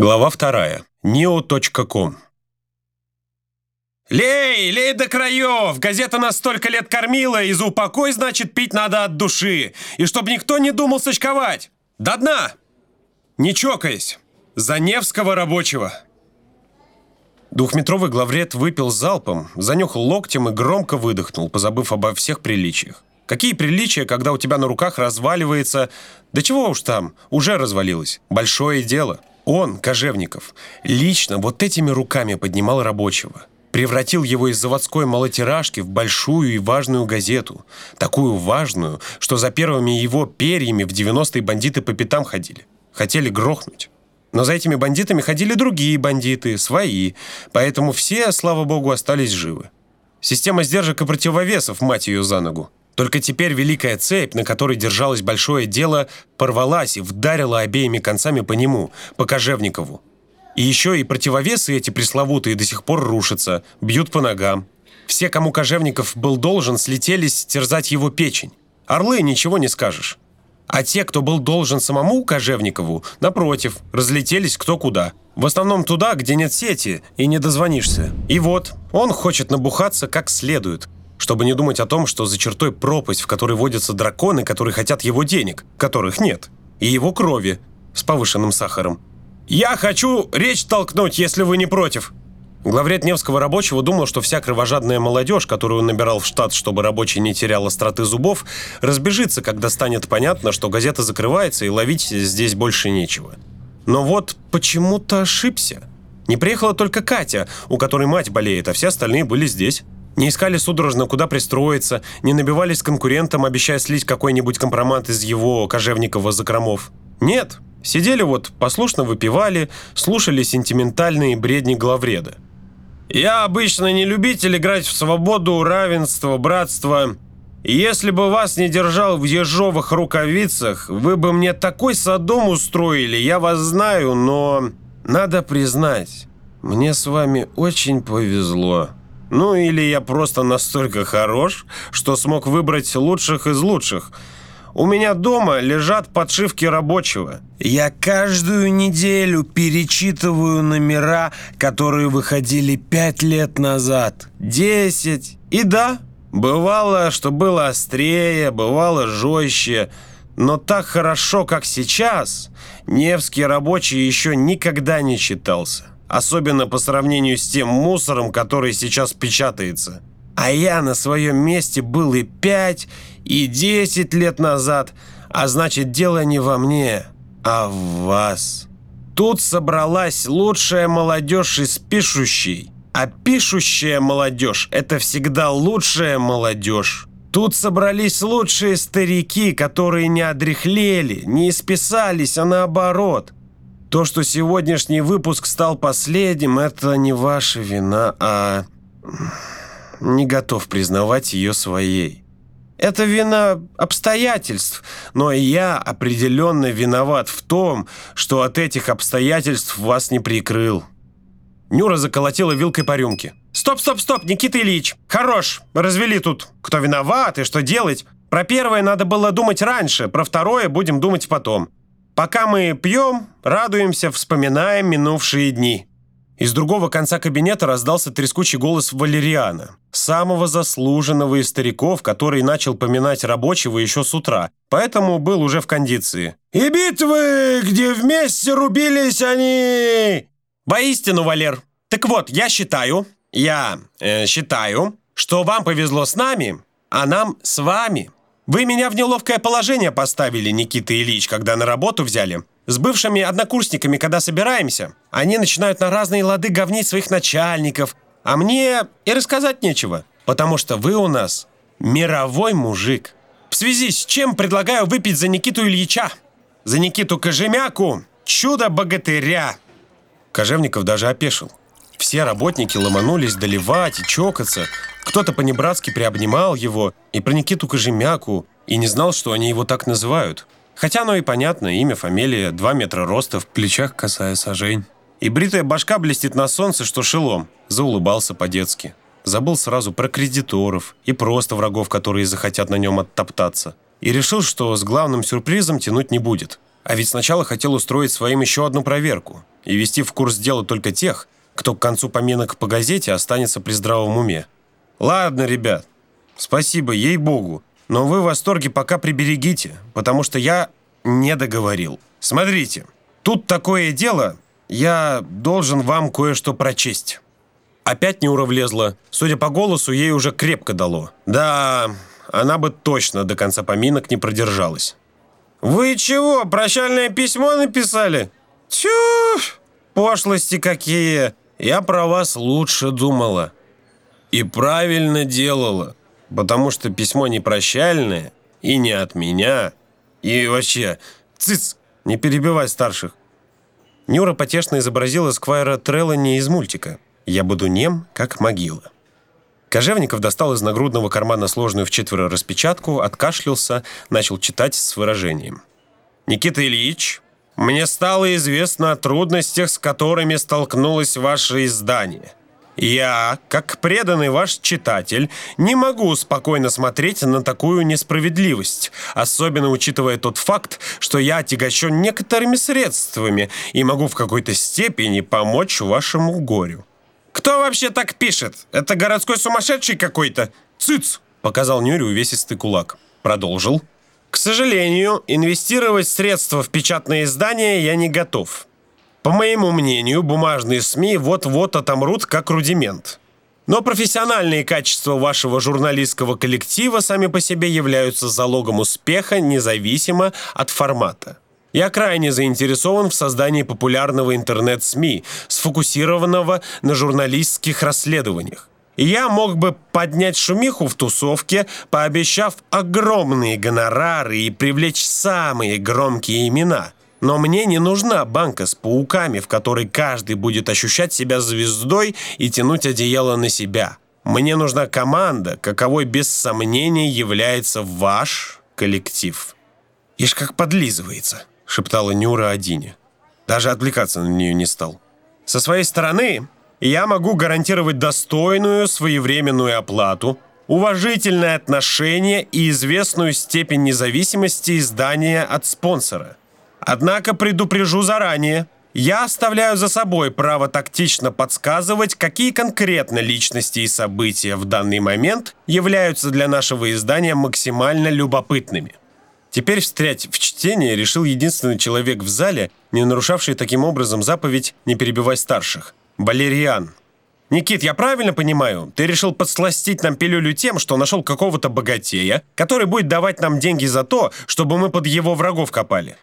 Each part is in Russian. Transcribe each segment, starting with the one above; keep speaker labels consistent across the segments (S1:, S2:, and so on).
S1: Глава вторая. neo.com «Лей, лей до краев! Газета нас столько лет кормила, и за упокой, значит, пить надо от души. И чтобы никто не думал сочковать. До дна! Не чокаясь. За Невского рабочего!» Двухметровый главред выпил залпом, занюхал локтем и громко выдохнул, позабыв обо всех приличиях. Какие приличия, когда у тебя на руках разваливается... Да чего уж там, уже развалилось. Большое дело. Он, Кожевников, лично вот этими руками поднимал рабочего. Превратил его из заводской малотиражки в большую и важную газету. Такую важную, что за первыми его перьями в 90-е бандиты по пятам ходили. Хотели грохнуть. Но за этими бандитами ходили другие бандиты, свои. Поэтому все, слава богу, остались живы. Система сдержек и противовесов, мать ее за ногу. Только теперь великая цепь, на которой держалось большое дело, порвалась и вдарила обеими концами по нему, по Кожевникову. И еще и противовесы эти пресловутые до сих пор рушатся, бьют по ногам. Все, кому Кожевников был должен, слетелись терзать его печень. Орлы ничего не скажешь. А те, кто был должен самому Кожевникову, напротив, разлетелись кто куда. В основном туда, где нет сети и не дозвонишься. И вот, он хочет набухаться как следует – чтобы не думать о том, что за чертой пропасть, в которой водятся драконы, которые хотят его денег, которых нет, и его крови с повышенным сахаром. «Я хочу речь толкнуть, если вы не против!» Главред Невского рабочего думал, что вся кровожадная молодежь, которую он набирал в штат, чтобы рабочий не терял остроты зубов, разбежится, когда станет понятно, что газета закрывается и ловить здесь больше нечего. Но вот почему-то ошибся. Не приехала только Катя, у которой мать болеет, а все остальные были здесь. Не искали судорожно, куда пристроиться, не набивались конкурентам, обещая слить какой-нибудь компромат из его кожевникова закромов. Нет, сидели вот, послушно выпивали, слушали сентиментальные бредни главреда. «Я обычно не любитель играть в свободу, равенство, братство. Если бы вас не держал в ежовых рукавицах, вы бы мне такой садом устроили, я вас знаю, но... Надо признать, мне с вами очень повезло». Ну или я просто настолько хорош, что смог выбрать лучших из лучших. У меня дома лежат подшивки рабочего. Я каждую неделю перечитываю номера, которые выходили пять лет назад, десять. И да, бывало, что было острее, бывало жестче. Но так хорошо, как сейчас, Невский рабочий еще никогда не читался особенно по сравнению с тем мусором, который сейчас печатается. А я на своем месте был и пять, и десять лет назад, а значит дело не во мне, а в вас. Тут собралась лучшая молодежь из пишущей, а пишущая молодежь – это всегда лучшая молодежь. Тут собрались лучшие старики, которые не одряхлели, не исписались, а наоборот – то, что сегодняшний выпуск стал последним, это не ваша вина, а не готов признавать ее своей. Это вина обстоятельств, но я определенно виноват в том, что от этих обстоятельств вас не прикрыл. Нюра заколотила вилкой по рюмке. «Стоп, стоп, стоп, Никита Ильич! Хорош! Развели тут, кто виноват и что делать. Про первое надо было думать раньше, про второе будем думать потом. Пока мы пьем, радуемся, вспоминаем минувшие дни». Из другого конца кабинета раздался трескучий голос Валериана, самого заслуженного из стариков, который начал поминать рабочего еще с утра, поэтому был уже в кондиции. «И битвы, где вместе рубились они!» «Воистину, Валер. Так вот, я считаю, я э, считаю, что вам повезло с нами, а нам с вами». Вы меня в неловкое положение поставили, Никита Ильич, когда на работу взяли. С бывшими однокурсниками, когда собираемся, они начинают на разные лады говнить своих начальников, а мне и рассказать нечего, потому что вы у нас мировой мужик. В связи с чем предлагаю выпить за Никиту Ильича, за Никиту Кожемяку, чудо-богатыря». Кожевников даже опешил. Все работники ломанулись доливать и чокаться. Кто-то понебратски приобнимал его, и про Никиту Кожемяку, и не знал, что они его так называют. Хотя оно и понятно, имя, фамилия, два метра роста, в плечах косая сажень. И бритая башка блестит на солнце, что шелом. Заулыбался по-детски. Забыл сразу про кредиторов и просто врагов, которые захотят на нем оттоптаться. И решил, что с главным сюрпризом тянуть не будет. А ведь сначала хотел устроить своим еще одну проверку. и вести в курс дела только тех, кто к концу поминок по газете останется при здравом уме. Ладно, ребят, спасибо, ей-богу, но вы в восторге пока приберегите, потому что я не договорил. Смотрите, тут такое дело, я должен вам кое-что прочесть. Опять Нюра влезла. Судя по голосу, ей уже крепко дало. Да, она бы точно до конца поминок не продержалась. «Вы чего, прощальное письмо написали?» «Тю, пошлости какие! Я про вас лучше думала». И правильно делала, потому что письмо не прощальное и не от меня. И вообще, цыц, не перебивай старших. Нюра потешно изобразила Сквайра Треллани из мультика «Я буду нем, как могила». Кожевников достал из нагрудного кармана сложную в четверо распечатку, откашлялся, начал читать с выражением. «Никита Ильич, мне стало известно о трудностях, с которыми столкнулось ваше издание. Я, как преданный ваш читатель, не могу спокойно смотреть на такую несправедливость, особенно учитывая тот факт, что я отягощен некоторыми средствами и могу в какой-то степени помочь вашему горю. «Кто вообще так пишет? Это городской сумасшедший какой-то?» «Цыц!» – показал Нюре увесистый кулак. Продолжил. «К сожалению, инвестировать средства в печатные издания я не готов. По моему мнению, бумажные СМИ вот-вот отомрут как рудимент. Но профессиональные качества вашего журналистского коллектива сами по себе являются залогом успеха независимо от формата. Я крайне заинтересован в создании популярного интернет-СМИ, сфокусированного на журналистских расследованиях. Я мог бы поднять шумиху в тусовке, пообещав огромные гонорары и привлечь самые громкие имена – но мне не нужна банка с пауками, в которой каждый будет ощущать себя звездой и тянуть одеяло на себя. Мне нужна команда, каковой без сомнения является ваш коллектив. «Ишь, как подлизывается», — шептала Нюра Адине. Даже отвлекаться на нее не стал. «Со своей стороны я могу гарантировать достойную своевременную оплату, уважительное отношение и известную степень независимости издания от спонсора. Однако предупрежу заранее. Я оставляю за собой право тактично подсказывать, какие конкретно личности и события в данный момент являются для нашего издания максимально любопытными. Теперь встрять в чтение решил единственный человек в зале, не нарушавший таким образом заповедь «не перебивай старших» – Балериан. «Никит, я правильно понимаю? Ты решил подсластить нам пилюлю тем, что нашел какого-то богатея, который будет давать нам деньги за то, чтобы мы под его врагов копали?»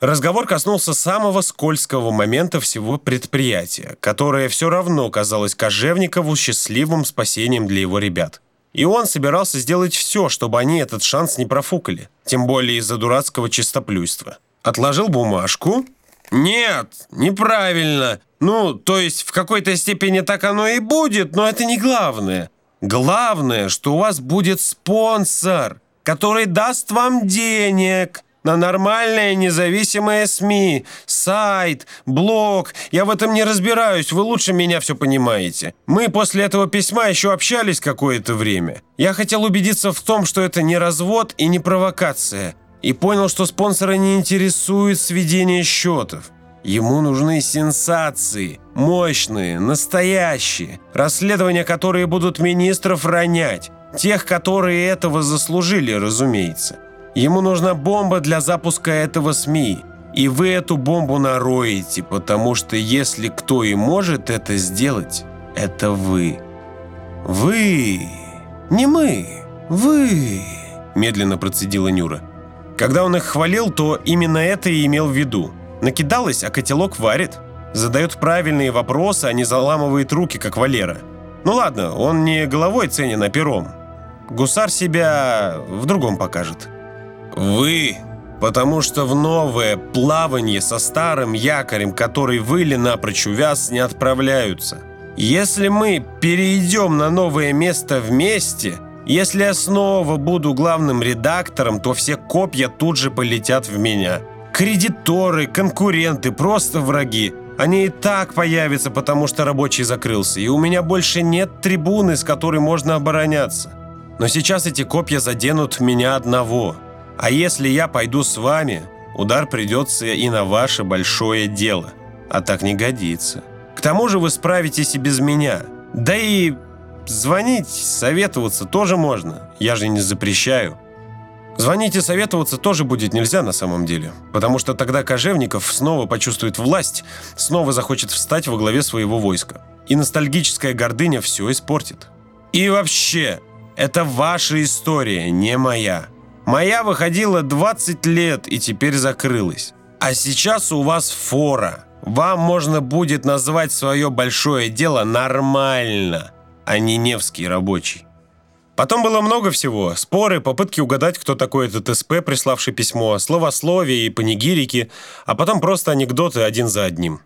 S1: Разговор коснулся самого скользкого момента всего предприятия, которое все равно казалось Кожевникову счастливым спасением для его ребят. И он собирался сделать все, чтобы они этот шанс не профукали, тем более из-за дурацкого чистоплюйства. Отложил бумажку. «Нет, неправильно. Ну, то есть в какой-то степени так оно и будет, но это не главное. Главное, что у вас будет спонсор, который даст вам денег» на нормальные независимые СМИ, сайт, блог. Я в этом не разбираюсь, вы лучше меня все понимаете. Мы после этого письма еще общались какое-то время. Я хотел убедиться в том, что это не развод и не провокация. И понял, что спонсора не интересует сведение счетов. Ему нужны сенсации, мощные, настоящие, расследования, которые будут министров ронять. Тех, которые этого заслужили, разумеется. Ему нужна бомба для запуска этого СМИ. И вы эту бомбу нароете, потому что если кто и может это сделать, это вы. Вы, не мы, вы, медленно процедила Нюра. Когда он их хвалил, то именно это и имел в виду. Накидалась, а котелок варит. Задает правильные вопросы, а не заламывает руки, как Валера. Ну ладно, он не головой ценен, а пером. Гусар себя в другом покажет. Вы, потому что в новое плавание со старым якорем, который выли напрочь увяз, не отправляются. Если мы перейдем на новое место вместе, если я снова буду главным редактором, то все копья тут же полетят в меня. Кредиторы, конкуренты, просто враги. Они и так появятся, потому что рабочий закрылся, и у меня больше нет трибуны, с которой можно обороняться. Но сейчас эти копья заденут меня одного – а если я пойду с вами, удар придется и на ваше большое дело. А так не годится. К тому же вы справитесь и без меня. Да и звонить, советоваться тоже можно. Я же не запрещаю. Звонить и советоваться тоже будет нельзя на самом деле, потому что тогда Кожевников снова почувствует власть, снова захочет встать во главе своего войска. И ностальгическая гордыня все испортит. И вообще, это ваша история, не моя. Моя выходила 20 лет и теперь закрылась. А сейчас у вас фора. Вам можно будет назвать свое большое дело нормально, а не Невский рабочий. Потом было много всего. Споры, попытки угадать, кто такой этот СП, приславший письмо, словословие и панигирики, а потом просто анекдоты один за одним.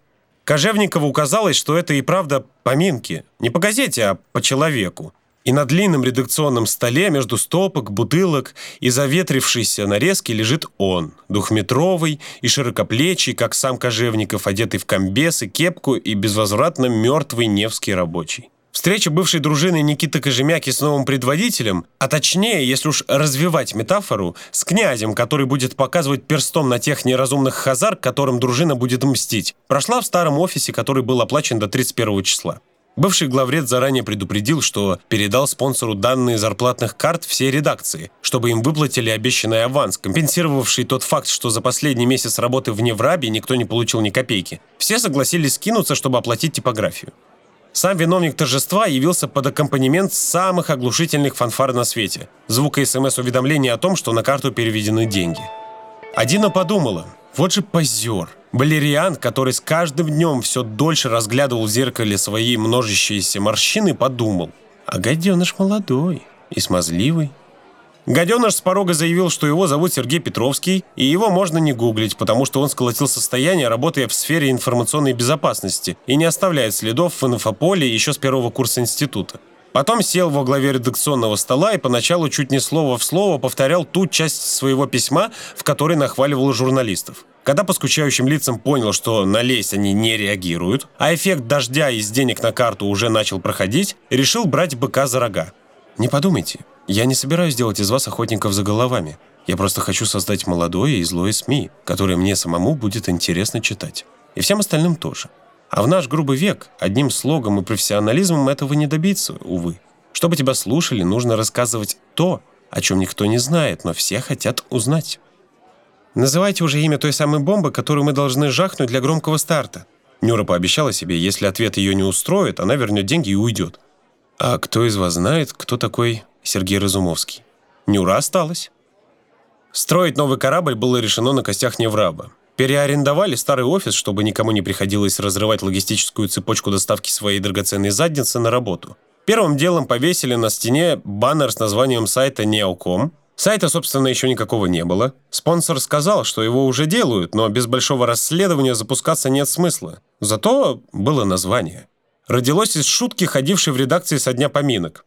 S1: Кожевникову казалось, что это и правда поминки. Не по газете, а по человеку. И на длинном редакционном столе между стопок, бутылок и заветрившейся нарезки лежит он, двухметровый и широкоплечий, как сам Кожевников, одетый в комбес и кепку и безвозвратно мертвый невский рабочий. Встреча бывшей дружины Никиты Кожемяки с новым предводителем, а точнее, если уж развивать метафору, с князем, который будет показывать перстом на тех неразумных хазар, которым дружина будет мстить, прошла в старом офисе, который был оплачен до 31 числа. Бывший главред заранее предупредил, что передал спонсору данные зарплатных карт всей редакции, чтобы им выплатили обещанный аванс, компенсировавший тот факт, что за последний месяц работы в Неврабе никто не получил ни копейки. Все согласились скинуться, чтобы оплатить типографию. Сам виновник торжества явился под аккомпанемент самых оглушительных фанфар на свете. Звук и СМС-уведомления о том, что на карту переведены деньги. Адина подумала, вот же позер. Балериан, который с каждым днем все дольше разглядывал в зеркале свои множащиеся морщины, подумал, а гаденыш молодой и смазливый. Гаденыш с порога заявил, что его зовут Сергей Петровский, и его можно не гуглить, потому что он сколотил состояние, работая в сфере информационной безопасности и не оставляет следов в инфополе еще с первого курса института. Потом сел во главе редакционного стола и поначалу чуть не слово в слово повторял ту часть своего письма, в которой нахваливал журналистов. Когда по скучающим лицам понял, что на лезь они не реагируют, а эффект дождя из денег на карту уже начал проходить, решил брать быка за рога. Не подумайте, я не собираюсь делать из вас охотников за головами. Я просто хочу создать молодое и злое СМИ, которое мне самому будет интересно читать. И всем остальным тоже. А в наш грубый век одним слогом и профессионализмом этого не добиться, увы. Чтобы тебя слушали, нужно рассказывать то, о чем никто не знает, но все хотят узнать. Называйте уже имя той самой бомбы, которую мы должны жахнуть для громкого старта. Нюра пообещала себе, если ответ ее не устроит, она вернет деньги и уйдет. А кто из вас знает, кто такой Сергей Разумовский. Нюра осталась. Строить новый корабль было решено на костях Невраба. Переарендовали старый офис, чтобы никому не приходилось разрывать логистическую цепочку доставки своей драгоценной задницы на работу. Первым делом повесили на стене баннер с названием сайта Neocom. Сайта, собственно, еще никакого не было. Спонсор сказал, что его уже делают, но без большого расследования запускаться нет смысла. Зато было название. Родилось из шутки, ходившей в редакции со дня поминок.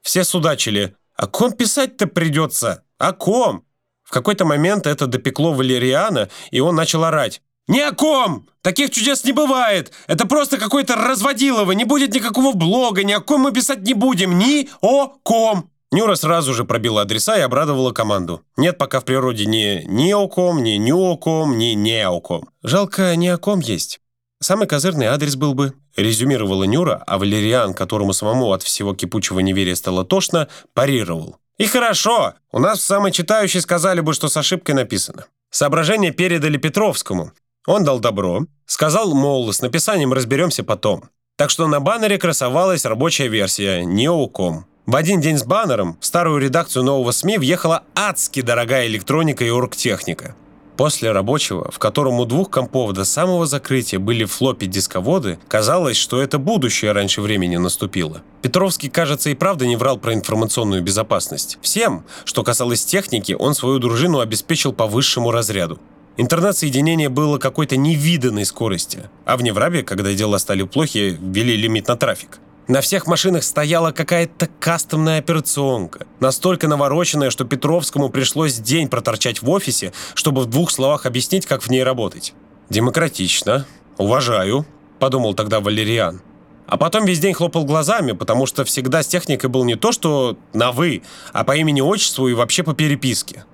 S1: Все судачили. О ком писать-то придется? О ком? В какой-то момент это допекло Валериана, и он начал орать. «Ни о ком! Таких чудес не бывает! Это просто какой-то разводилово! Не будет никакого блога, ни о ком мы писать не будем! Ни о ком!» Нюра сразу же пробила адреса и обрадовала команду. Нет пока в природе ни ни о ком, ни ни о ком, ни не о ком. Жалко, ни о ком есть. Самый козырный адрес был бы, резюмировала Нюра, а Валериан, которому самому от всего кипучего неверия стало тошно, парировал. И хорошо, у нас в самой читающей сказали бы, что с ошибкой написано. Соображение передали Петровскому. Он дал добро, сказал, мол, с написанием разберемся потом. Так что на баннере красовалась рабочая версия «Неоком». В один день с баннером в старую редакцию нового СМИ въехала адски дорогая электроника и оргтехника. После рабочего, в котором у двух компов до самого закрытия были флоппи-дисководы, казалось, что это будущее раньше времени наступило. Петровский, кажется, и правда не врал про информационную безопасность. Всем, что касалось техники, он свою дружину обеспечил по высшему разряду. Интернет-соединение было какой-то невиданной скорости, а в Неврабе, когда дела стали плохи, ввели лимит на трафик. На всех машинах стояла какая-то кастомная операционка, настолько навороченная, что Петровскому пришлось день проторчать в офисе, чтобы в двух словах объяснить, как в ней работать. «Демократично. Уважаю», — подумал тогда Валериан. А потом весь день хлопал глазами, потому что всегда с техникой был не то, что на «вы», а по имени-отчеству и вообще по переписке.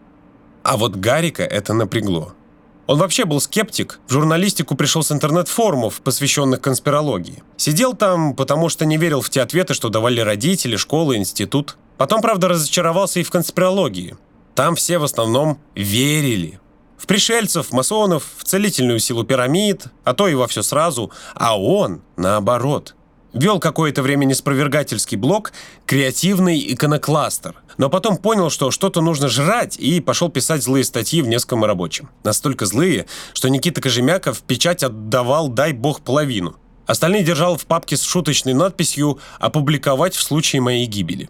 S1: А вот Гарика это напрягло. Он вообще был скептик, в журналистику пришел с интернет-форумов, посвященных конспирологии. Сидел там, потому что не верил в те ответы, что давали родители, школа, институт. Потом, правда, разочаровался и в конспирологии. Там все в основном верили. В пришельцев, масонов, в целительную силу пирамид, а то и во все сразу. А он, наоборот, Вел какое-то время неспровергательский блог «Креативный иконокластер», но потом понял, что что-то нужно жрать, и пошел писать злые статьи в несколько рабочим. Настолько злые, что Никита Кожемяков в печать отдавал «дай бог половину». Остальные держал в папке с шуточной надписью «Опубликовать в случае моей гибели».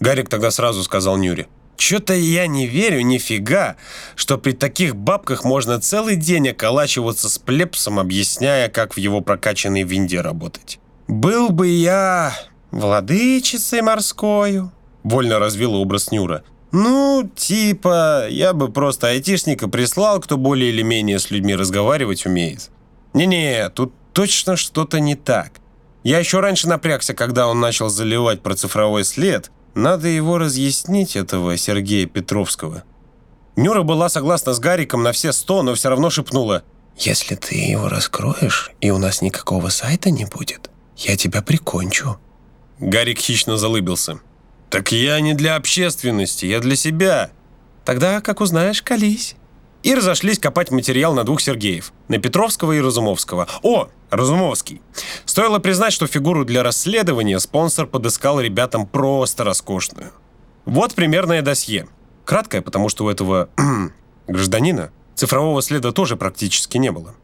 S1: Гарик тогда сразу сказал Нюре. «Чё-то я не верю нифига, что при таких бабках можно целый день околачиваться с плепсом, объясняя, как в его прокачанной винде работать». «Был бы я владычицей морскою», — вольно развила образ Нюра. «Ну, типа, я бы просто айтишника прислал, кто более или менее с людьми разговаривать умеет. Не-не, тут точно что-то не так. Я еще раньше напрягся, когда он начал заливать про цифровой след. Надо его разъяснить, этого Сергея Петровского». Нюра была согласна с Гариком на все сто, но все равно шепнула. «Если ты его раскроешь, и у нас никакого сайта не будет, я тебя прикончу». Гарик хищно залыбился. «Так я не для общественности, я для себя». «Тогда, как узнаешь, колись». И разошлись копать материал на двух Сергеев. На Петровского и Разумовского. О, Разумовский. Стоило признать, что фигуру для расследования спонсор подыскал ребятам просто роскошную. Вот примерное досье. Краткое, потому что у этого гражданина цифрового следа тоже практически не было.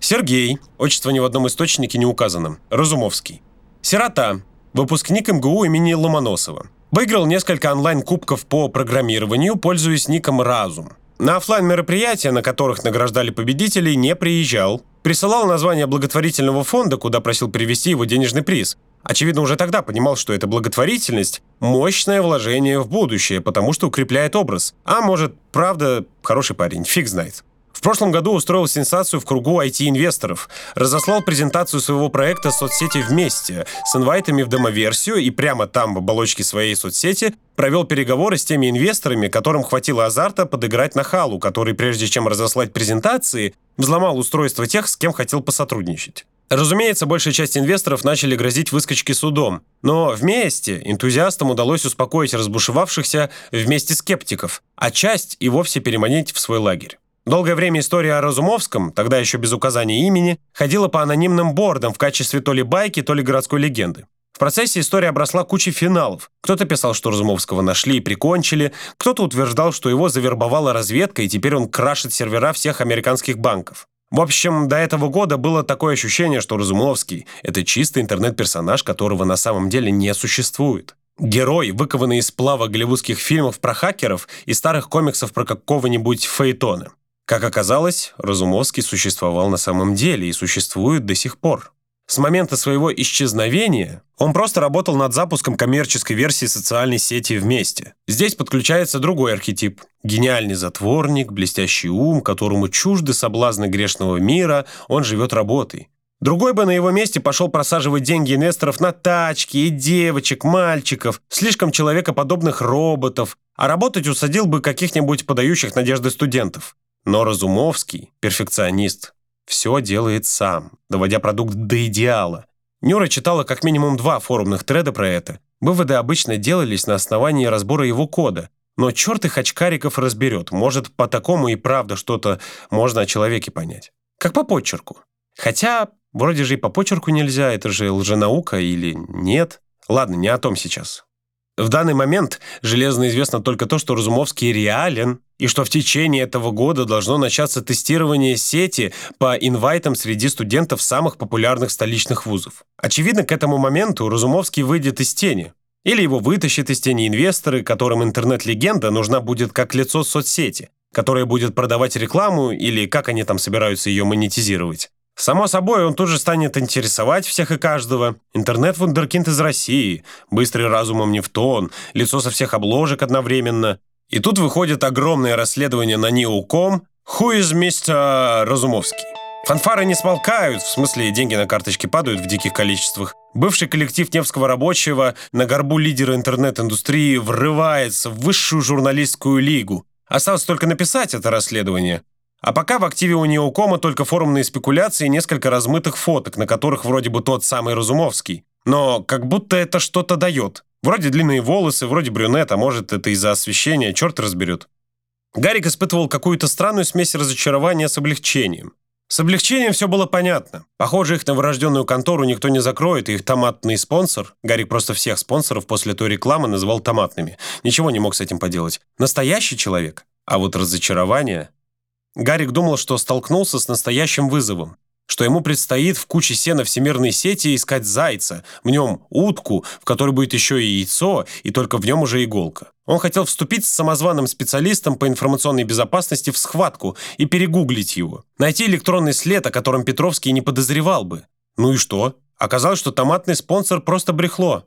S1: Сергей, отчество ни в одном источнике не указано, Разумовский. Сирота, выпускник МГУ имени Ломоносова. Выиграл несколько онлайн-кубков по программированию, пользуясь ником «Разум». На офлайн мероприятия на которых награждали победителей, не приезжал. Присылал название благотворительного фонда, куда просил перевести его денежный приз. Очевидно, уже тогда понимал, что эта благотворительность – мощное вложение в будущее, потому что укрепляет образ. А может, правда, хороший парень, фиг знает. В прошлом году устроил сенсацию в кругу IT-инвесторов. Разослал презентацию своего проекта соцсети «Вместе» с инвайтами в демоверсию и прямо там, в оболочке своей соцсети, провел переговоры с теми инвесторами, которым хватило азарта подыграть на халу, который, прежде чем разослать презентации, взломал устройство тех, с кем хотел посотрудничать. Разумеется, большая часть инвесторов начали грозить выскочки судом, но вместе энтузиастам удалось успокоить разбушевавшихся вместе скептиков, а часть и вовсе переманить в свой лагерь. Долгое время история о Разумовском, тогда еще без указания имени, ходила по анонимным бордам в качестве то ли байки, то ли городской легенды. В процессе история обросла кучей финалов. Кто-то писал, что Разумовского нашли и прикончили, кто-то утверждал, что его завербовала разведка, и теперь он крашит сервера всех американских банков. В общем, до этого года было такое ощущение, что Разумовский — это чистый интернет-персонаж, которого на самом деле не существует. Герой, выкованный из сплава голливудских фильмов про хакеров и старых комиксов про какого-нибудь Фейтона. Как оказалось, Разумовский существовал на самом деле и существует до сих пор. С момента своего исчезновения он просто работал над запуском коммерческой версии социальной сети «Вместе». Здесь подключается другой архетип. Гениальный затворник, блестящий ум, которому чужды соблазны грешного мира, он живет работой. Другой бы на его месте пошел просаживать деньги инвесторов на тачки и девочек, мальчиков, слишком человекоподобных роботов, а работать усадил бы каких-нибудь подающих надежды студентов. Но Разумовский, перфекционист, все делает сам, доводя продукт до идеала. Нюра читала как минимум два форумных треда про это. Выводы обычно делались на основании разбора его кода. Но черт их очкариков разберет. Может, по такому и правда что-то можно о человеке понять. Как по почерку. Хотя, вроде же и по почерку нельзя, это же лженаука или нет. Ладно, не о том сейчас. В данный момент железно известно только то, что Разумовский реален, и что в течение этого года должно начаться тестирование сети по инвайтам среди студентов самых популярных столичных вузов. Очевидно, к этому моменту Разумовский выйдет из тени. Или его вытащат из тени инвесторы, которым интернет-легенда нужна будет как лицо соцсети, которая будет продавать рекламу или как они там собираются ее монетизировать. Само собой, он тут же станет интересовать всех и каждого. Интернет-вундеркинд из России, быстрый разумом не в тон, лицо со всех обложек одновременно. И тут выходит огромное расследование на Неуком «Who is Mr. Разумовский?». Фанфары не смолкают, в смысле деньги на карточке падают в диких количествах. Бывший коллектив Невского рабочего на горбу лидера интернет-индустрии врывается в высшую журналистскую лигу. Осталось только написать это расследование. А пока в активе у Неокома только форумные спекуляции и несколько размытых фоток, на которых вроде бы тот самый Разумовский. Но как будто это что-то дает. Вроде длинные волосы, вроде брюнет, а может это из-за освещения, черт разберет. Гарик испытывал какую-то странную смесь разочарования с облегчением. С облегчением все было понятно. Похоже, их новорожденную контору никто не закроет, и их томатный спонсор, Гарик просто всех спонсоров после той рекламы называл томатными, ничего не мог с этим поделать. Настоящий человек. А вот разочарование... Гарик думал, что столкнулся с настоящим вызовом что ему предстоит в куче сена всемирной сети искать зайца, в нем утку, в которой будет еще и яйцо, и только в нем уже иголка. Он хотел вступить с самозваным специалистом по информационной безопасности в схватку и перегуглить его. Найти электронный след, о котором Петровский не подозревал бы. Ну и что? Оказалось, что томатный спонсор просто брехло.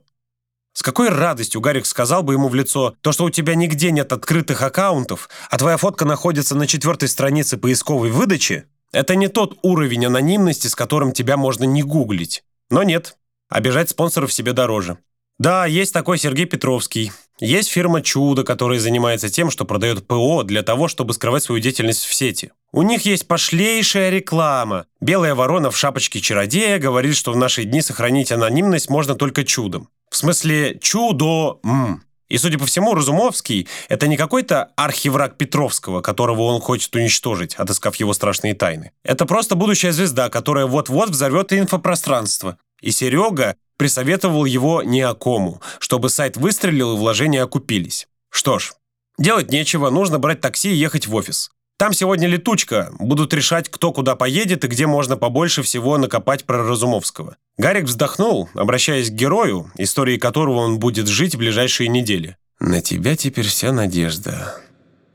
S1: С какой радостью Гарик сказал бы ему в лицо, то, что у тебя нигде нет открытых аккаунтов, а твоя фотка находится на четвертой странице поисковой выдачи, это не тот уровень анонимности, с которым тебя можно не гуглить. Но нет, обижать спонсоров себе дороже. Да, есть такой Сергей Петровский. Есть фирма «Чудо», которая занимается тем, что продает ПО для того, чтобы скрывать свою деятельность в сети. У них есть пошлейшая реклама. Белая ворона в шапочке чародея говорит, что в наши дни сохранить анонимность можно только чудом. В смысле «чудо». М. И, судя по всему, Разумовский — это не какой-то архивраг Петровского, которого он хочет уничтожить, отыскав его страшные тайны. Это просто будущая звезда, которая вот-вот взорвет инфопространство. И Серега присоветовал его неокому, чтобы сайт выстрелил и вложения окупились. Что ж, делать нечего, нужно брать такси и ехать в офис. Там сегодня летучка, будут решать, кто куда поедет и где можно побольше всего накопать про Разумовского. Гарик вздохнул, обращаясь к герою, истории которого он будет жить в ближайшие недели. «На тебя теперь вся надежда.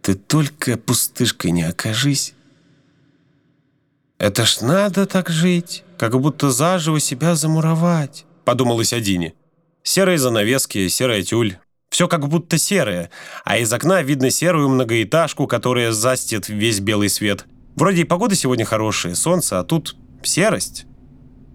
S1: Ты только пустышкой не окажись». «Это ж надо так жить, как будто заживо себя замуровать», — подумалось Адине. Серые занавески, серая тюль, все как будто серое, а из окна видно серую многоэтажку, которая застит весь белый свет. Вроде и погода сегодня хорошая, солнце, а тут серость.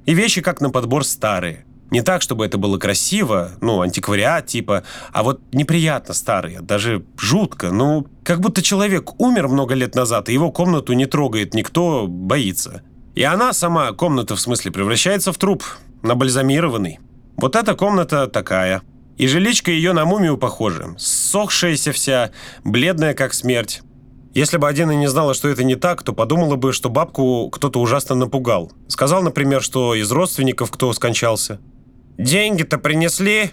S1: И вещи как на подбор старые. Не так, чтобы это было красиво, ну, антиквариат типа, а вот неприятно старые, даже жутко. Ну, как будто человек умер много лет назад, и его комнату не трогает никто, боится. И она сама, комната в смысле, превращается в труп, набальзамированный. Вот эта комната такая – и жиличка ее на мумию похожа, ссохшаяся вся, бледная как смерть. Если бы Адина не знала, что это не так, то подумала бы, что бабку кто-то ужасно напугал. Сказал, например, что из родственников кто скончался. «Деньги-то принесли?»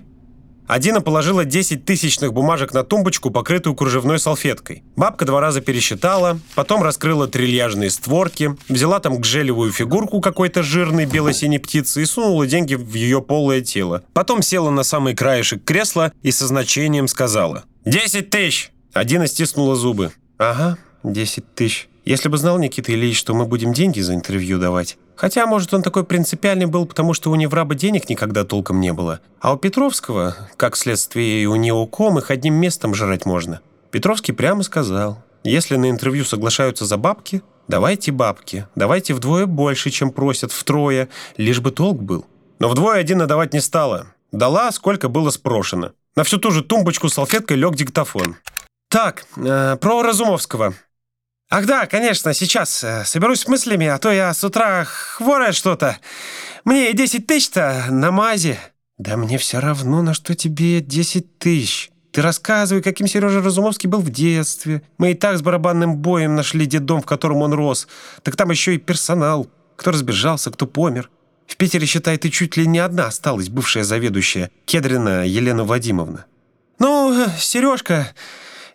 S1: Адина положила 10 тысячных бумажек на тумбочку, покрытую кружевной салфеткой. Бабка два раза пересчитала, потом раскрыла трильяжные створки, взяла там гжелевую фигурку какой-то жирной бело-синей птицы и сунула деньги в ее полое тело. Потом села на самый краешек кресла и со значением сказала «Десять тысяч!» Адина стиснула зубы. «Ага, десять тысяч. Если бы знал Никита Ильич, что мы будем деньги за интервью давать. Хотя, может, он такой принципиальный был, потому что у Невраба денег никогда толком не было. А у Петровского, как следствие, и у Неоком их одним местом жрать можно. Петровский прямо сказал, если на интервью соглашаются за бабки, давайте бабки, давайте вдвое больше, чем просят, втрое, лишь бы толк был. Но вдвое один давать не стала. Дала, сколько было спрошено. На всю ту же тумбочку с салфеткой лег диктофон. Так, э, про Разумовского. «Ах да, конечно, сейчас. Э, соберусь с мыслями, а то я с утра хворое что-то. Мне 10 тысяч-то на мазе». «Да мне все равно, на что тебе 10 тысяч. Ты рассказывай, каким Сережа Разумовский был в детстве. Мы и так с барабанным боем нашли детдом, в котором он рос. Так там еще и персонал. Кто разбежался, кто помер. В Питере, считай, ты чуть ли не одна осталась, бывшая заведующая, Кедрина Елена Вадимовна». «Ну, Сережка...»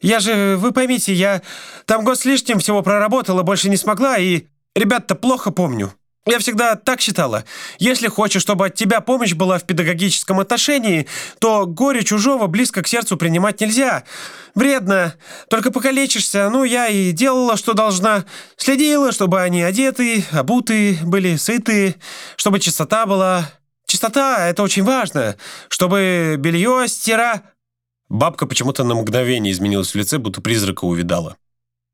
S1: Я же, вы поймите, я там год с лишним всего проработала, больше не смогла, и ребят-то плохо помню. Я всегда так считала. Если хочешь, чтобы от тебя помощь была в педагогическом отношении, то горе чужого близко к сердцу принимать нельзя. Вредно. Только покалечишься. Ну, я и делала, что должна. Следила, чтобы они одеты, обуты были, сытые, чтобы чистота была. Чистота — это очень важно. Чтобы белье стира... Бабка почему-то на мгновение изменилась в лице, будто призрака увидала.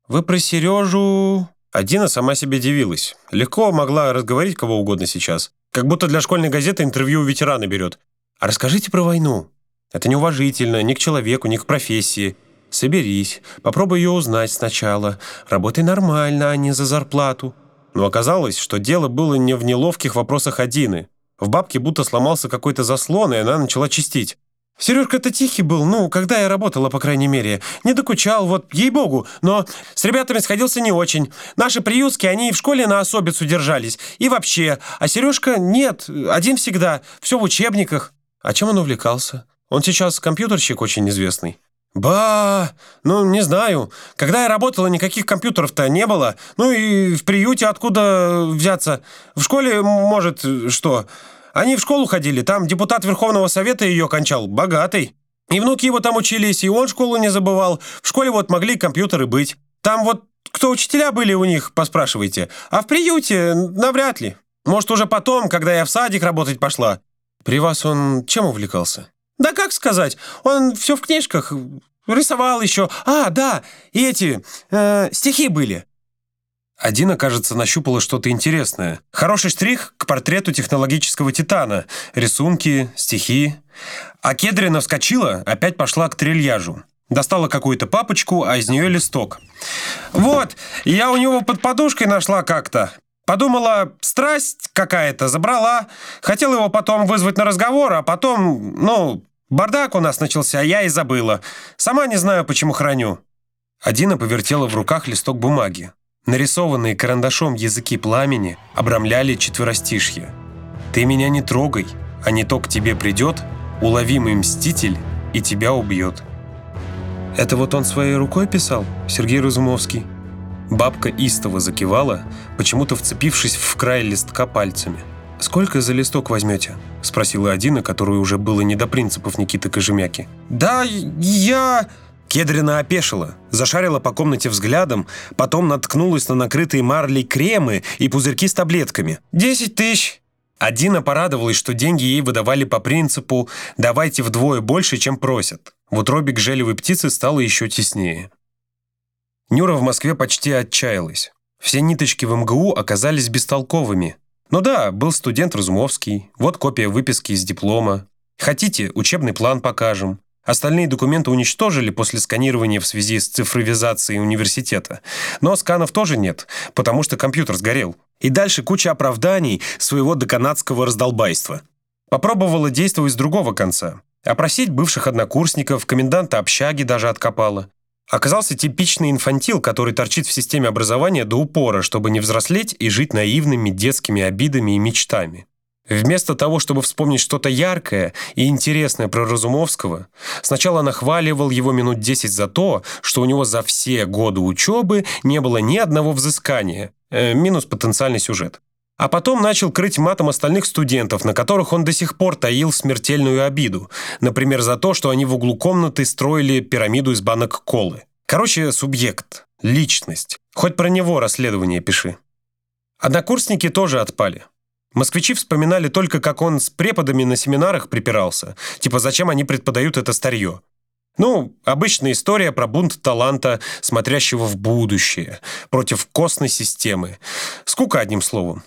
S1: «Вы про Сережу...» Адина сама себе дивилась. Легко могла разговорить кого угодно сейчас. Как будто для школьной газеты интервью у ветерана берет. «А расскажите про войну. Это неуважительно ни к человеку, ни к профессии. Соберись, попробуй ее узнать сначала. Работай нормально, а не за зарплату». Но оказалось, что дело было не в неловких вопросах Адины. В бабке будто сломался какой-то заслон, и она начала чистить. Сережка-то тихий был, ну, когда я работала, по крайней мере. Не докучал, вот, ей-богу. Но с ребятами сходился не очень. Наши приютские, они и в школе на особицу держались. И вообще. А Сережка нет, один всегда. Все в учебниках. А чем он увлекался? Он сейчас компьютерщик очень известный. «Ба! Ну, не знаю. Когда я работала, никаких компьютеров-то не было. Ну и в приюте откуда взяться? В школе, может, что? Они в школу ходили, там депутат Верховного Совета ее кончал, богатый. И внуки его там учились, и он школу не забывал. В школе вот могли компьютеры быть. Там вот кто учителя были у них, поспрашивайте. А в приюте навряд ли. Может, уже потом, когда я в садик работать пошла. При вас он чем увлекался? Да как сказать, он все в книжках рисовал еще. А, да, и эти э, стихи были. Адина, кажется, нащупала что-то интересное. Хороший штрих к портрету технологического титана. Рисунки, стихи. А Кедрина вскочила, опять пошла к трильяжу. Достала какую-то папочку, а из нее листок. «Вот, я у него под подушкой нашла как-то. Подумала, страсть какая-то, забрала. Хотела его потом вызвать на разговор, а потом, ну, бардак у нас начался, а я и забыла. Сама не знаю, почему храню». Адина повертела в руках листок бумаги. Нарисованные карандашом языки пламени обрамляли четверостишье. «Ты меня не трогай, а не то к тебе придет, уловимый мститель и тебя убьет». «Это вот он своей рукой писал, Сергей Разумовский?» Бабка истово закивала, почему-то вцепившись в край листка пальцами. «Сколько за листок возьмете?» – спросила Адина, которую уже было не до принципов Никиты Кожемяки. «Да я...» Кедрина опешила, зашарила по комнате взглядом, потом наткнулась на накрытые марлей кремы и пузырьки с таблетками. «Десять тысяч!» Адина порадовалась, что деньги ей выдавали по принципу «давайте вдвое больше, чем просят». В утробе гжелевой птицы стало еще теснее. Нюра в Москве почти отчаялась. Все ниточки в МГУ оказались бестолковыми. Ну да, был студент Разумовский, вот копия выписки из диплома. Хотите, учебный план покажем. Остальные документы уничтожили после сканирования в связи с цифровизацией университета. Но сканов тоже нет, потому что компьютер сгорел. И дальше куча оправданий своего доканадского раздолбайства. Попробовала действовать с другого конца. Опросить бывших однокурсников, коменданта общаги даже откопала. Оказался типичный инфантил, который торчит в системе образования до упора, чтобы не взрослеть и жить наивными детскими обидами и мечтами. Вместо того, чтобы вспомнить что-то яркое и интересное про Разумовского, сначала нахваливал его минут 10 за то, что у него за все годы учебы не было ни одного взыскания, э, минус потенциальный сюжет. А потом начал крыть матом остальных студентов, на которых он до сих пор таил смертельную обиду, например, за то, что они в углу комнаты строили пирамиду из банок колы. Короче, субъект, личность. Хоть про него расследование пиши. Однокурсники тоже отпали. Москвичи вспоминали только, как он с преподами на семинарах припирался. Типа, зачем они преподают это старье? Ну, обычная история про бунт таланта, смотрящего в будущее, против костной системы. Скука, одним словом.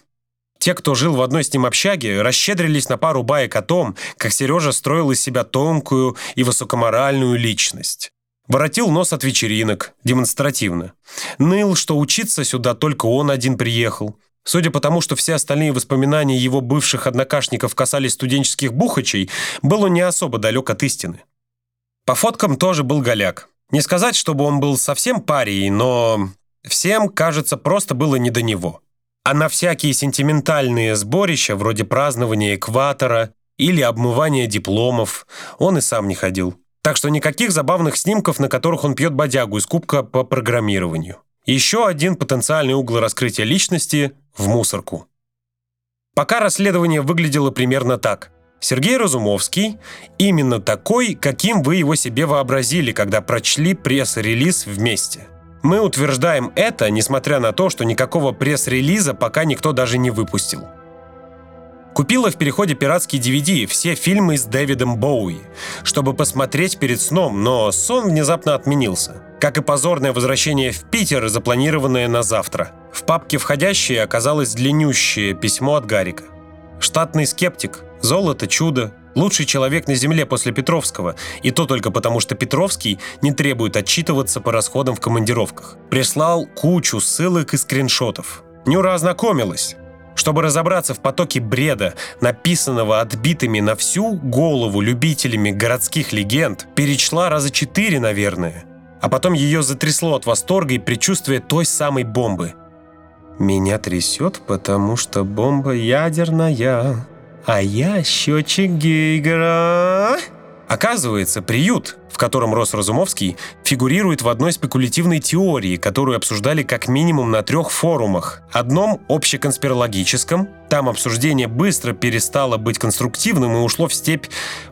S1: Те, кто жил в одной с ним общаге, расщедрились на пару баек о том, как Сережа строил из себя тонкую и высокоморальную личность. Воротил нос от вечеринок, демонстративно. Ныл, что учиться сюда только он один приехал. Судя по тому, что все остальные воспоминания его бывших однокашников касались студенческих бухачей, был он не особо далек от истины. По фоткам тоже был голяк. Не сказать, чтобы он был совсем парией, но всем, кажется, просто было не до него. А на всякие сентиментальные сборища, вроде празднования экватора или обмывания дипломов, он и сам не ходил. Так что никаких забавных снимков, на которых он пьет бодягу из кубка по программированию. Еще один потенциальный угол раскрытия личности в мусорку. Пока расследование выглядело примерно так. Сергей Разумовский именно такой, каким вы его себе вообразили, когда прочли пресс-релиз вместе. Мы утверждаем это, несмотря на то, что никакого пресс-релиза пока никто даже не выпустил. Купила в переходе пиратский DVD все фильмы с Дэвидом Боуи, чтобы посмотреть перед сном, но сон внезапно отменился. Как и позорное возвращение в Питер, запланированное на завтра. В папке «Входящие» оказалось длиннющее письмо от Гарика. Штатный скептик, Золото – чудо. Лучший человек на земле после Петровского. И то только потому, что Петровский не требует отчитываться по расходам в командировках. Прислал кучу ссылок и скриншотов. Нюра ознакомилась. Чтобы разобраться в потоке бреда, написанного отбитыми на всю голову любителями городских легенд, перечла раза четыре, наверное. А потом ее затрясло от восторга и предчувствия той самой бомбы. «Меня трясет, потому что бомба ядерная, а я счетчик Гейгера». Оказывается, приют, в котором рос Разумовский, фигурирует в одной спекулятивной теории, которую обсуждали как минимум на трех форумах. Одном общеконспирологическом, там обсуждение быстро перестало быть конструктивным и ушло в степь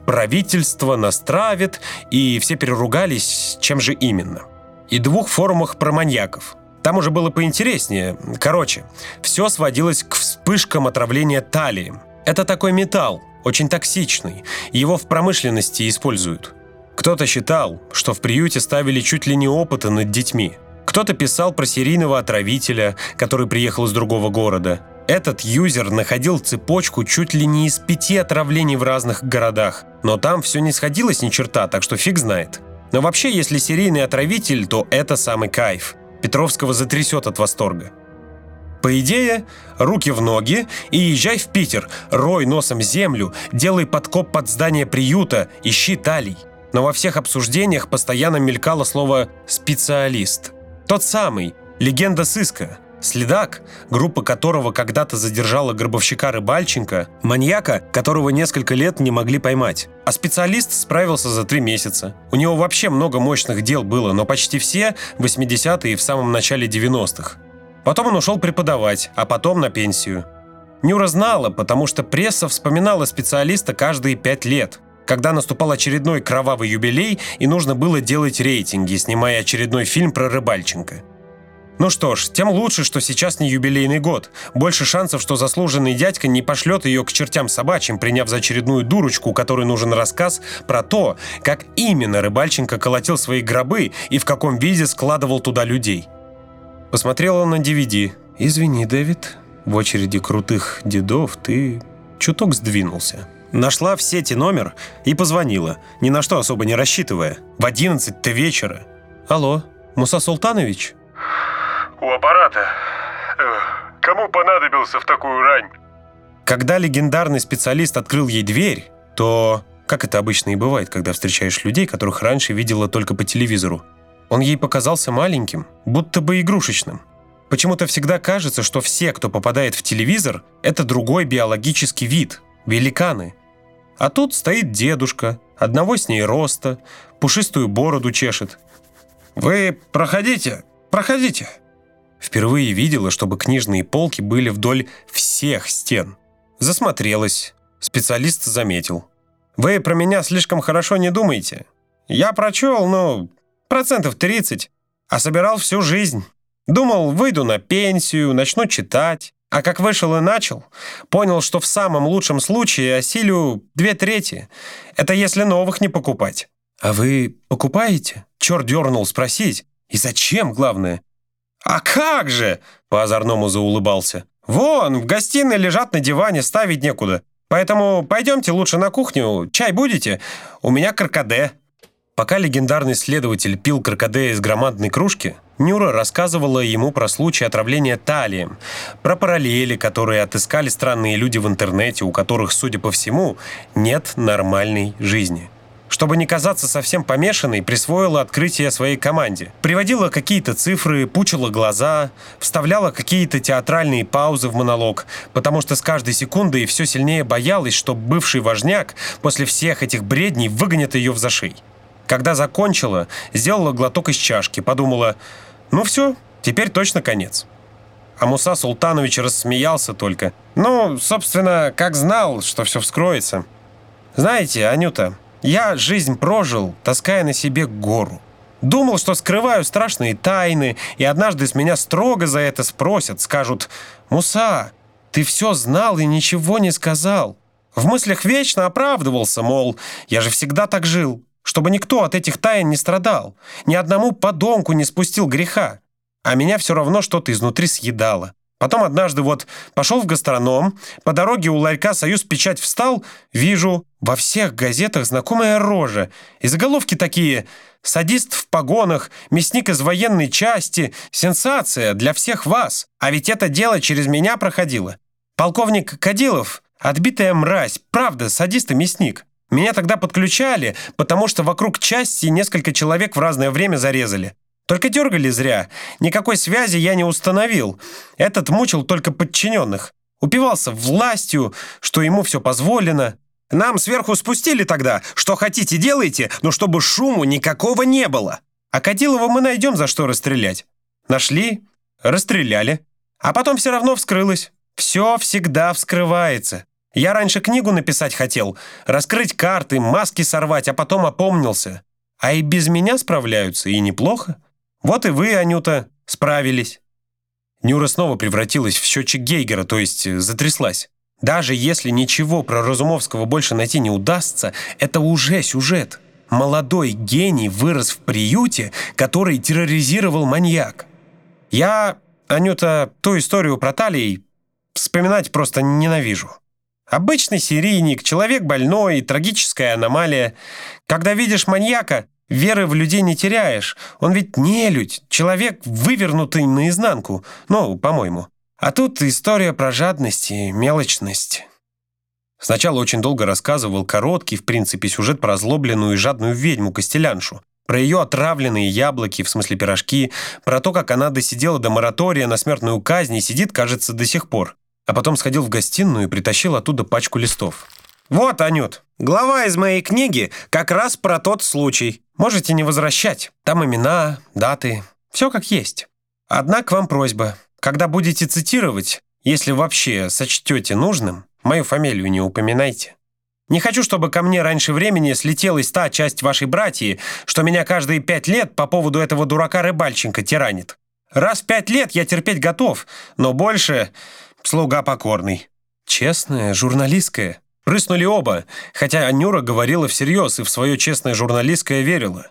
S1: «правительство настравит», и все переругались, чем же именно. И двух форумах про маньяков. Там уже было поинтереснее. Короче, все сводилось к вспышкам отравления талием. Это такой металл, очень токсичный. Его в промышленности используют. Кто-то считал, что в приюте ставили чуть ли не опыты над детьми. Кто-то писал про серийного отравителя, который приехал из другого города. Этот юзер находил цепочку чуть ли не из пяти отравлений в разных городах. Но там все не сходилось ни черта, так что фиг знает. Но вообще, если серийный отравитель, то это самый кайф. Петровского затрясет от восторга. По идее, руки в ноги и езжай в Питер, рой носом землю, делай подкоп под здание приюта, ищи талий. Но во всех обсуждениях постоянно мелькало слово «специалист». Тот самый, легенда сыска, следак, группа которого когда-то задержала гробовщика Рыбальченко, маньяка, которого несколько лет не могли поймать. А специалист справился за три месяца. У него вообще много мощных дел было, но почти все 80-е и в самом начале 90-х. Потом он ушел преподавать, а потом на пенсию. Нюра знала, потому что пресса вспоминала специалиста каждые пять лет, когда наступал очередной кровавый юбилей и нужно было делать рейтинги, снимая очередной фильм про Рыбальченко. Ну что ж, тем лучше, что сейчас не юбилейный год. Больше шансов, что заслуженный дядька не пошлет ее к чертям собачьим, приняв за очередную дурочку, у которой нужен рассказ про то, как именно Рыбальченко колотил свои гробы и в каком виде складывал туда людей. Посмотрела на DVD. «Извини, Дэвид, в очереди крутых дедов ты чуток сдвинулся». Нашла в сети номер и позвонила, ни на что особо не рассчитывая. В 11 вечера. «Алло, Муса Султанович?»
S2: «У аппарата. Кому понадобился в такую рань?»
S1: Когда легендарный специалист открыл ей дверь, то, как это обычно и бывает, когда встречаешь людей, которых раньше видела только по телевизору, он ей показался маленьким, будто бы игрушечным. Почему-то всегда кажется, что все, кто попадает в телевизор, это другой биологический вид – великаны. А тут стоит дедушка, одного с ней роста, пушистую бороду чешет. «Вы проходите, проходите!» Впервые видела, чтобы книжные полки были вдоль всех стен. Засмотрелась. Специалист заметил. «Вы про меня слишком хорошо не думаете. Я прочел, ну, Процентов 30. А собирал всю жизнь. Думал, выйду на пенсию, начну читать. А как вышел и начал, понял, что в самом лучшем случае осилю две трети. Это если новых не покупать. А вы покупаете? Черт дернул спросить. И зачем, главное? А как же? По-озорному заулыбался. Вон, в гостиной лежат на диване, ставить некуда. Поэтому пойдемте лучше на кухню, чай будете? У меня каркаде. Пока легендарный следователь пил крокодея из громадной кружки, Нюра рассказывала ему про случай отравления талием, про параллели, которые отыскали странные люди в интернете, у которых, судя по всему, нет нормальной жизни. Чтобы не казаться совсем помешанной, присвоила открытие своей команде. Приводила какие-то цифры, пучила глаза, вставляла какие-то театральные паузы в монолог, потому что с каждой секундой все сильнее боялась, что бывший важняк после всех этих бредней выгонит ее в зашей. Когда закончила, сделала глоток из чашки, подумала, ну все, теперь точно конец. А Муса Султанович рассмеялся только. Ну, собственно, как знал, что все вскроется. Знаете, Анюта, я жизнь прожил, таская на себе гору. Думал, что скрываю страшные тайны, и однажды с меня строго за это спросят, скажут, «Муса, ты все знал и ничего не сказал». В мыслях вечно оправдывался, мол, я же всегда так жил чтобы никто от этих тайн не страдал, ни одному подонку не спустил греха. А меня все равно что-то изнутри съедало. Потом однажды вот пошел в гастроном, по дороге у ларька «Союз Печать» встал, вижу, во всех газетах знакомая рожа. И заголовки такие «Садист в погонах», «Мясник из военной части», «Сенсация для всех вас». А ведь это дело через меня проходило. Полковник Кадилов, отбитая мразь, правда, садист и мясник. Меня тогда подключали, потому что вокруг части несколько человек в разное время зарезали. Только дергали зря. Никакой связи я не установил. Этот мучил только подчиненных. Упивался властью, что ему все позволено. Нам сверху спустили тогда. Что хотите, делайте, но чтобы шуму никакого не было. А Кадилова мы найдем, за что расстрелять. Нашли, расстреляли. А потом все равно вскрылось. Все всегда вскрывается. Я раньше книгу написать хотел, раскрыть карты, маски сорвать, а потом опомнился. А и без меня справляются, и неплохо. Вот и вы, Анюта, справились». Нюра снова превратилась в счетчик Гейгера, то есть э, затряслась. Даже если ничего про Разумовского больше найти не удастся, это уже сюжет. Молодой гений вырос в приюте, который терроризировал маньяк. Я, Анюта, ту историю про Талий вспоминать просто ненавижу. Обычный серийник, человек больной, трагическая аномалия. Когда видишь маньяка, Веры в людей не теряешь. Он ведь не людь, человек, вывернутый наизнанку. Ну, по-моему. А тут история про жадность и мелочность. Сначала очень долго рассказывал короткий, в принципе, сюжет про озлобленную и жадную ведьму Костеляншу, про ее отравленные яблоки, в смысле пирожки, про то, как она досидела до моратория на смертную казнь и сидит, кажется, до сих пор. А потом сходил в гостиную и притащил оттуда пачку листов. «Вот, Анют, глава из моей книги как раз про тот случай. Можете не возвращать. Там имена, даты, все как есть. Одна к вам просьба. Когда будете цитировать, если вообще сочтете нужным, мою фамилию не упоминайте. Не хочу, чтобы ко мне раньше времени слетелась та часть вашей братьи, что меня каждые пять лет по поводу этого дурака-рыбальченко тиранит. Раз в пять лет я терпеть готов, но больше слуга покорный. Честная, журналистская. Прыснули оба, хотя Анюра говорила всерьез и в свое честное журналистское верила.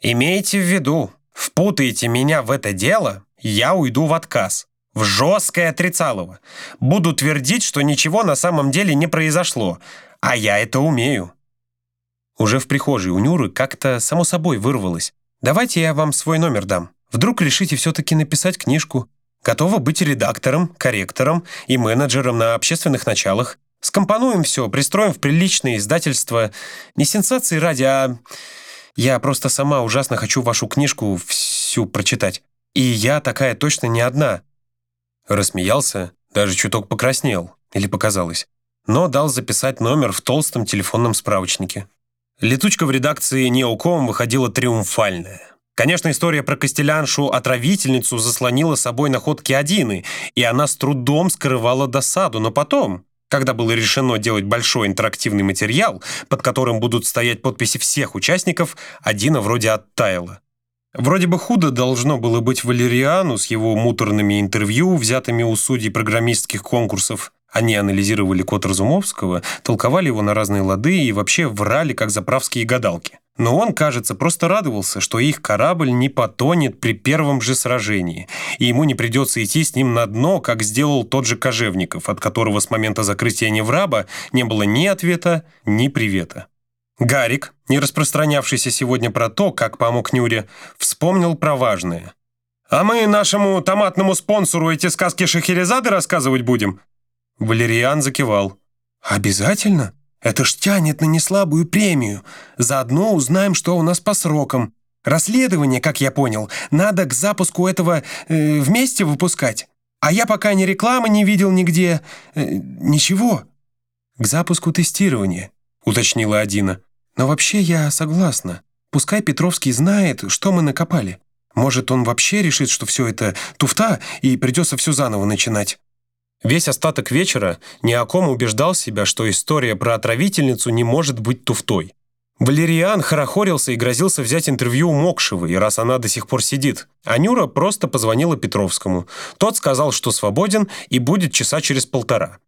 S1: «Имейте в виду, впутаете меня в это дело, я уйду в отказ. В жесткое отрицалово. Буду твердить, что ничего на самом деле не произошло, а я это умею». Уже в прихожей у Нюры как-то само собой вырвалось. «Давайте я вам свой номер дам. Вдруг решите все-таки написать книжку. Готова быть редактором, корректором и менеджером на общественных началах. Скомпонуем все, пристроим в приличное издательство. Не сенсации ради, а... Я просто сама ужасно хочу вашу книжку всю прочитать. И я такая точно не одна». Рассмеялся, даже чуток покраснел, или показалось, но дал записать номер в толстом телефонном справочнике. Летучка в редакции «Неоком» выходила триумфальная. Конечно, история про Костеляншу-отравительницу заслонила собой находки Адины, и она с трудом скрывала досаду, но потом, когда было решено делать большой интерактивный материал, под которым будут стоять подписи всех участников, Адина вроде оттаяла. Вроде бы худо должно было быть Валериану с его муторными интервью, взятыми у судей программистских конкурсов. Они анализировали код Разумовского, толковали его на разные лады и вообще врали, как заправские гадалки. Но он, кажется, просто радовался, что их корабль не потонет при первом же сражении, и ему не придется идти с ним на дно, как сделал тот же Кожевников, от которого с момента закрытия Невраба не было ни ответа, ни привета. Гарик, не распространявшийся сегодня про то, как помог Нюре, вспомнил про важное. «А мы нашему томатному спонсору эти сказки Шахерезады рассказывать будем?» Валериан закивал. «Обязательно?» Это ж тянет на неслабую премию. Заодно узнаем, что у нас по срокам. Расследование, как я понял, надо к запуску этого э, вместе выпускать. А я пока ни рекламы не видел нигде. Э, ничего. К запуску тестирования, уточнила Адина. Но вообще я согласна. Пускай Петровский знает, что мы накопали. Может, он вообще решит, что все это туфта, и придется все заново начинать. Весь остаток вечера Неоком убеждал себя, что история про отравительницу не может быть туфтой. Валериан хорохорился и грозился взять интервью у Мокшевой, раз она до сих пор сидит. А Нюра просто позвонила Петровскому. Тот сказал, что свободен и будет часа через полтора.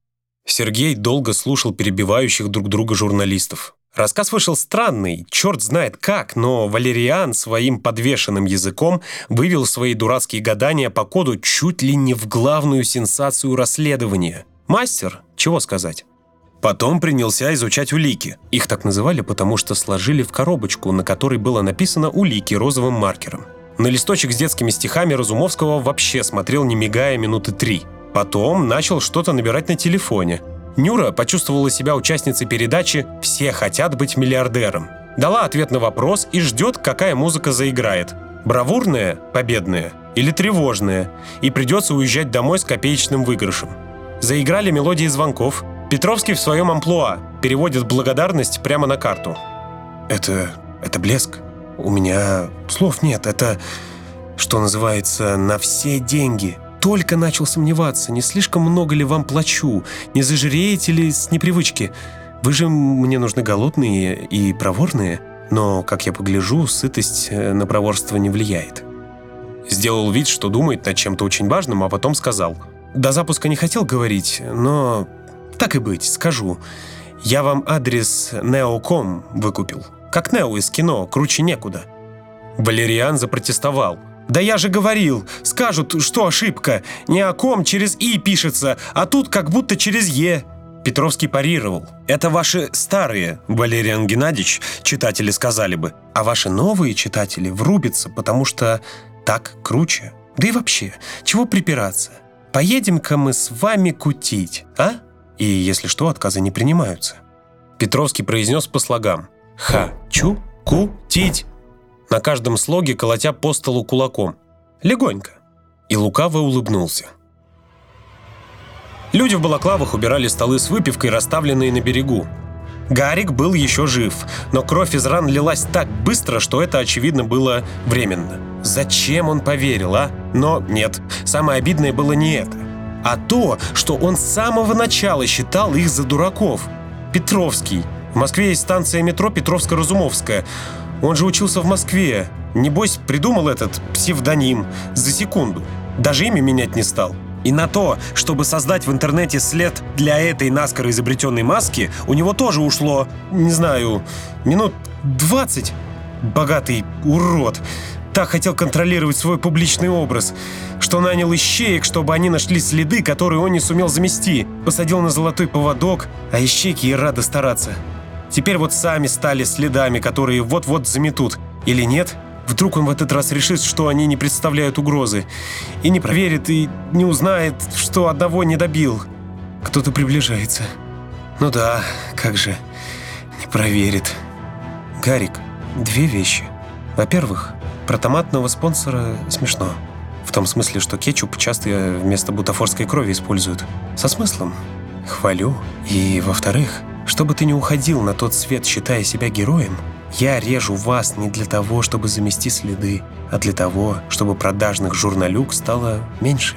S1: Сергей долго слушал перебивающих друг друга журналистов. Рассказ вышел странный, черт знает как, но Валериан своим подвешенным языком вывел свои дурацкие гадания по коду чуть ли не в главную сенсацию расследования. Мастер, чего сказать. Потом принялся изучать улики. Их так называли, потому что сложили в коробочку, на которой было написано «улики» розовым маркером. На листочек с детскими стихами Разумовского вообще смотрел, не мигая, минуты три. Потом начал что-то набирать на телефоне. Нюра почувствовала себя участницей передачи «Все хотят быть миллиардером». Дала ответ на вопрос и ждет, какая музыка заиграет. Бравурная, победная или тревожная. И придется уезжать домой с копеечным выигрышем. Заиграли мелодии звонков. Петровский в своем амплуа переводит благодарность прямо на карту. «Это... это блеск. У меня слов нет. Это, что называется, на все деньги. Только начал сомневаться, не слишком много ли вам плачу, не зажиреете ли с непривычки. Вы же мне нужны голодные и проворные, но, как я погляжу, сытость э, на проворство не влияет». Сделал вид, что думает над чем-то очень важным, а потом сказал. «До запуска не хотел говорить, но так и быть, скажу. Я вам адрес Neocom выкупил. Как Нео из кино, круче некуда». Валериан запротестовал. «Да я же говорил, скажут, что ошибка. Не о ком через «и» пишется, а тут как будто через «е». Петровский парировал. «Это ваши старые, Валериан Геннадьевич, читатели сказали бы. А ваши новые читатели врубятся, потому что так круче. Да и вообще, чего припираться? Поедем-ка мы с вами кутить, а?» И, если что, отказы не принимаются. Петровский произнес по слогам. «Хочу кутить!» На каждом слоге колотя по столу кулаком. Легонько. И лукаво улыбнулся. Люди в балаклавах убирали столы с выпивкой, расставленные на берегу. Гарик был еще жив, но кровь из ран лилась так быстро, что это, очевидно, было временно. Зачем он поверил, а? Но нет, самое обидное было не это, а то, что он с самого начала считал их за дураков. Петровский. В Москве есть станция метро Петровско-Разумовская. Он же учился в Москве. Небось, придумал этот псевдоним за секунду. Даже имя менять не стал. И на то, чтобы создать в интернете след для этой наскоро изобретенной маски, у него тоже ушло, не знаю, минут 20. Богатый урод. Так хотел контролировать свой публичный образ, что нанял ищеек, чтобы они нашли следы, которые он не сумел замести. Посадил на золотой поводок, а ищейки и рады стараться. Теперь вот сами стали следами, которые вот-вот заметут. Или нет? Вдруг он в этот раз решит, что они не представляют угрозы. И не проверит, и не узнает, что одного не добил. Кто-то приближается. Ну да, как же. Не проверит. Гарик, две вещи. Во-первых, про томатного спонсора смешно. В том смысле, что кетчуп часто вместо бутафорской крови используют. Со смыслом. Хвалю. И, во-вторых, чтобы ты не уходил на тот свет, считая себя героем, я режу вас не для того, чтобы замести следы, а для того, чтобы продажных журналюк стало меньше.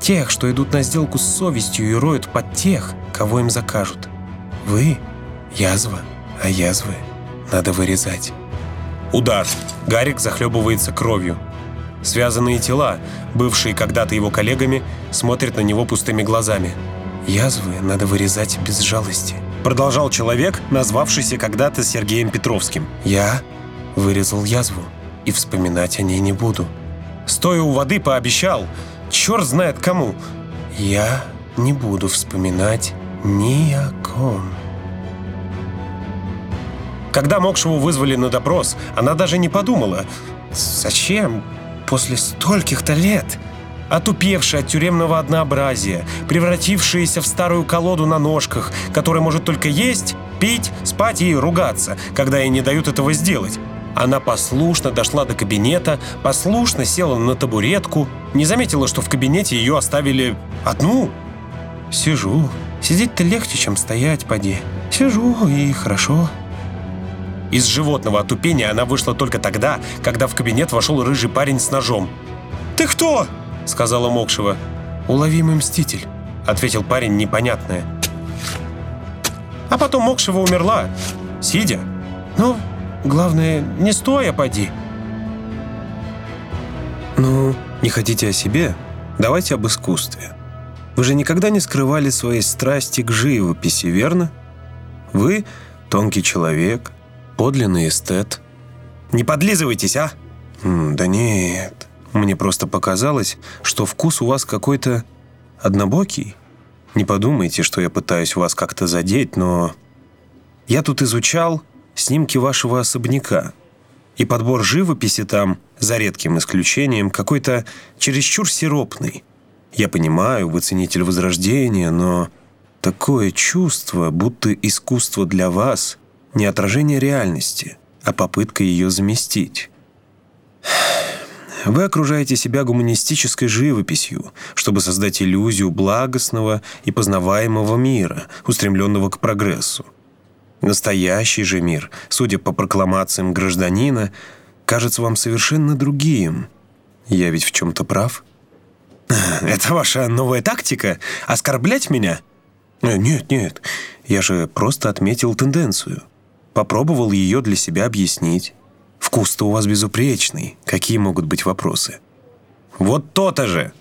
S1: Тех, что идут на сделку с совестью и роют под тех, кого им закажут. Вы – язва, а язвы надо вырезать. Удар. Гарик захлебывается кровью. Связанные тела, бывшие когда-то его коллегами, смотрят на него пустыми глазами. Язвы надо вырезать без жалости продолжал человек, назвавшийся когда-то Сергеем Петровским. «Я вырезал язву и вспоминать о ней не буду. Стоя у воды, пообещал, черт знает кому, я не буду вспоминать ни о ком». Когда Мокшеву вызвали на допрос, она даже не подумала, «Зачем? После стольких-то лет?» Отупевшие от тюремного однообразия, превратившиеся в старую колоду на ножках, которая может только есть, пить, спать и ругаться, когда ей не дают этого сделать. Она послушно дошла до кабинета, послушно села на табуретку, не заметила, что в кабинете ее оставили одну. Сижу. Сидеть-то легче, чем стоять, поди. Сижу, и хорошо. Из животного отупения она вышла только тогда, когда в кабинет вошел рыжий парень с ножом. «Ты кто?» Сказала Мокшева. «Уловимый мститель», — ответил парень непонятное. А потом Мокшева умерла, сидя. Ну, главное, не стоя, поди. Ну, не хотите о себе? Давайте об искусстве. Вы же никогда не скрывали своей страсти к живописи, верно? Вы Тонкий человек, подлинный эстет. Не подлизывайтесь, а? М, да нет, мне просто показалось, что вкус у вас какой-то однобокий. Не подумайте, что я пытаюсь вас как-то задеть, но... Я тут изучал снимки вашего особняка. И подбор живописи там, за редким исключением, какой-то чересчур сиропный. Я понимаю, вы ценитель Возрождения, но такое чувство, будто искусство для вас не отражение реальности, а попытка ее заместить. Вы окружаете себя гуманистической живописью, чтобы создать иллюзию благостного и познаваемого мира, устремленного к прогрессу. Настоящий же мир, судя по прокламациям гражданина, кажется вам совершенно другим. Я ведь в чем-то прав? Это ваша новая тактика? Оскорблять меня? Э, Нет, нет, я же просто отметил тенденцию. Попробовал ее для себя объяснить. Вкус-то у вас безупречный. Какие могут быть вопросы? Вот то-то же!